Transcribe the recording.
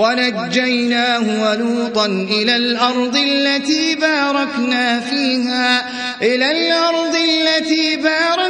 ونجيناه ولوطا إلى الأرض التي باركنا فيها إلى الأرض التي باركنا